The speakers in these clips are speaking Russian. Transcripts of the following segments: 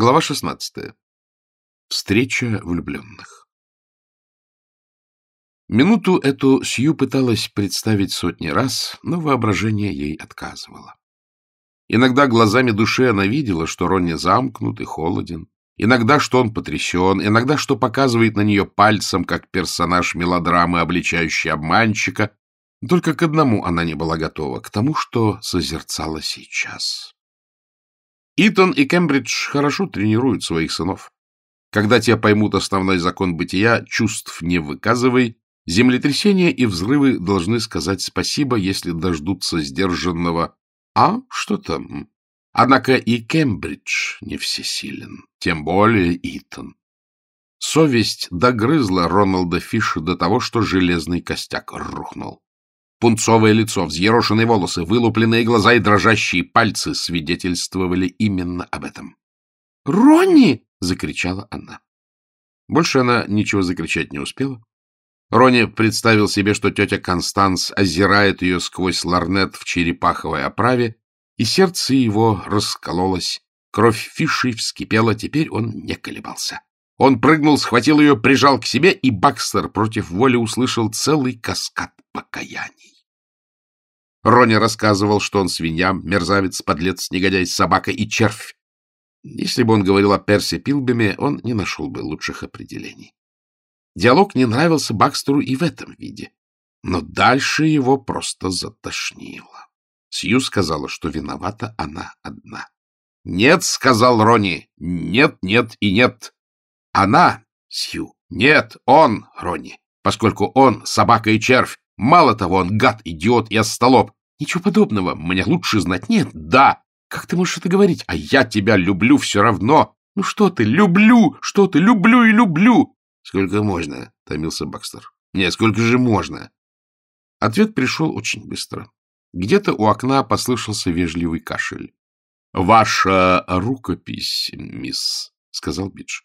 Глава 16. Встреча влюбленных. Минуту эту Сью пыталась представить сотни раз, но воображение ей отказывало. Иногда глазами души она видела, что Ронни замкнут и холоден, иногда, что он потрясен, иногда, что показывает на нее пальцем, как персонаж мелодрамы, обличающий обманщика. Только к одному она не была готова, к тому, что созерцала сейчас. Итон и Кембридж хорошо тренируют своих сынов. Когда те поймут основной закон бытия, чувств не выказывай, землетрясения и взрывы должны сказать спасибо, если дождутся сдержанного «А, что там?». Однако и Кембридж не всесилен, тем более Итон. Совесть догрызла Роналда Фиша до того, что железный костяк рухнул. Пунцовое лицо, взъерошенные волосы, вылупленные глаза и дрожащие пальцы свидетельствовали именно об этом. «Ронни!» — закричала она. Больше она ничего закричать не успела. Ронни представил себе, что тетя Констанс озирает ее сквозь ларнет в черепаховой оправе, и сердце его раскололось. Кровь Фиши вскипела, теперь он не колебался. Он прыгнул, схватил ее, прижал к себе, и Бакстер против воли услышал целый каскад покаяний. Рони рассказывал, что он свинья, мерзавец, подлец, негодяй, собака и червь. Если бы он говорил о Персе Пилбеме, он не нашел бы лучших определений. Диалог не нравился Бакстеру и в этом виде, но дальше его просто затошнило. Сью сказала, что виновата она одна. — Нет, — сказал Рони, — нет, нет и нет. Она, Сью, нет, он, Рони, поскольку он собака и червь. Мало того, он гад, идиот и остолоп. Ничего подобного. Мне лучше знать. Нет, да. Как ты можешь это говорить? А я тебя люблю все равно. Ну что ты, люблю, что ты, люблю и люблю. Сколько можно, томился Бакстер. Нет, сколько же можно? Ответ пришел очень быстро. Где-то у окна послышался вежливый кашель. — Ваша рукопись, мисс, — сказал Бидж.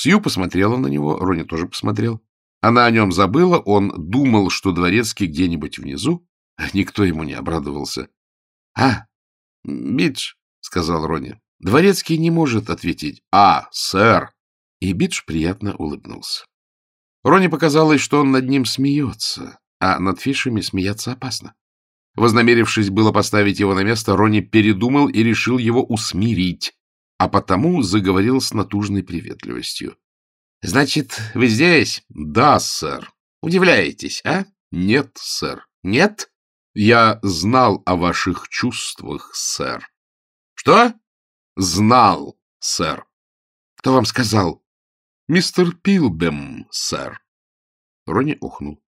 Сью посмотрела на него, Рони тоже посмотрел. Она о нем забыла, он думал, что дворецкий где-нибудь внизу. Никто ему не обрадовался. — А, Бидж, — сказал Рони, — дворецкий не может ответить. — А, сэр. И Бидж приятно улыбнулся. Рони показалось, что он над ним смеется, а над Фишами смеяться опасно. Вознамерившись было поставить его на место, Рони передумал и решил его усмирить, а потому заговорил с натужной приветливостью. — Значит, вы здесь? — Да, сэр. — Удивляетесь, а? — Нет, сэр. — Нет? — Я знал о ваших чувствах, сэр. — Что? — Знал, сэр. — Кто вам сказал? — Мистер Пилбем, сэр. Рони ухнул,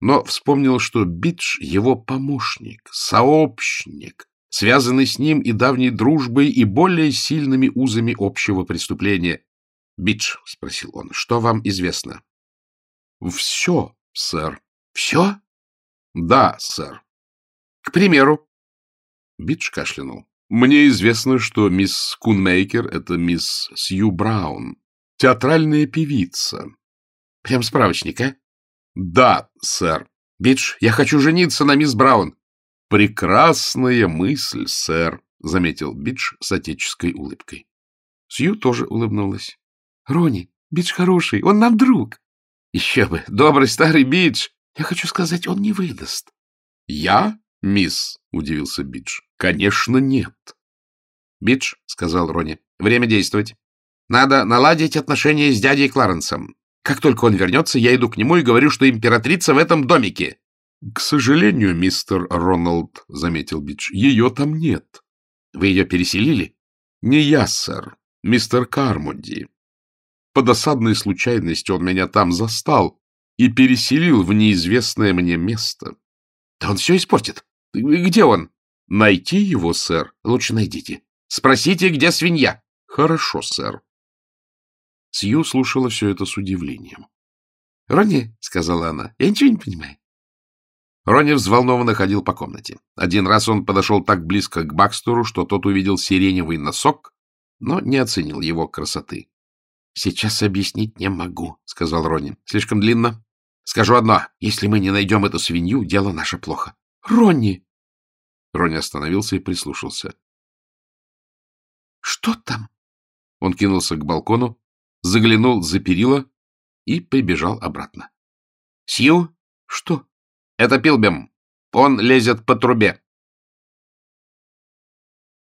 но вспомнил, что Бидж — его помощник, сообщник, связанный с ним и давней дружбой, и более сильными узами общего преступления. — Бидж, — спросил он, — что вам известно? — Все, сэр. — Все? — Да, сэр. — К примеру. Бидж кашлянул. — Мне известно, что мисс Скунмейкер — это мисс Сью Браун, театральная певица. — Прям справочник, а? — Да, сэр. — Бидж, я хочу жениться на мисс Браун. — Прекрасная мысль, сэр, — заметил Бидж с отеческой улыбкой. Сью тоже улыбнулась. — Ронни, Бидж хороший, он нам друг. — Еще бы, добрый старый Бидж. Я хочу сказать, он не выдаст. — Я, мисс? — удивился Бидж. — Конечно, нет. — Бидж, — сказал Рони, — время действовать. Надо наладить отношения с дядей Кларенсом. Как только он вернется, я иду к нему и говорю, что императрица в этом домике. — К сожалению, мистер Роналд, — заметил Бидж, — ее там нет. — Вы ее переселили? — Не я, сэр. Мистер Кармоди. По досадной случайности он меня там застал и переселил в неизвестное мне место. — Да он все испортит. Где он? — Найти его, сэр. — Лучше найдите. Спросите, где свинья. — Хорошо, сэр. Сью слушала все это с удивлением. — Ронни, — сказала она, — я ничего не понимаю. Ронни взволнованно ходил по комнате. Один раз он подошел так близко к Бакстеру, что тот увидел сиреневый носок, но не оценил его красоты. — Сейчас объяснить не могу, — сказал Ронни. — Слишком длинно. Скажу одно. Если мы не найдем эту свинью, дело наше плохо. — Ронни! Ронни остановился и прислушался. — Что там? Он кинулся к балкону, заглянул за перила и прибежал обратно. — Сью? — Что? — Это Пилбем. Он лезет по трубе.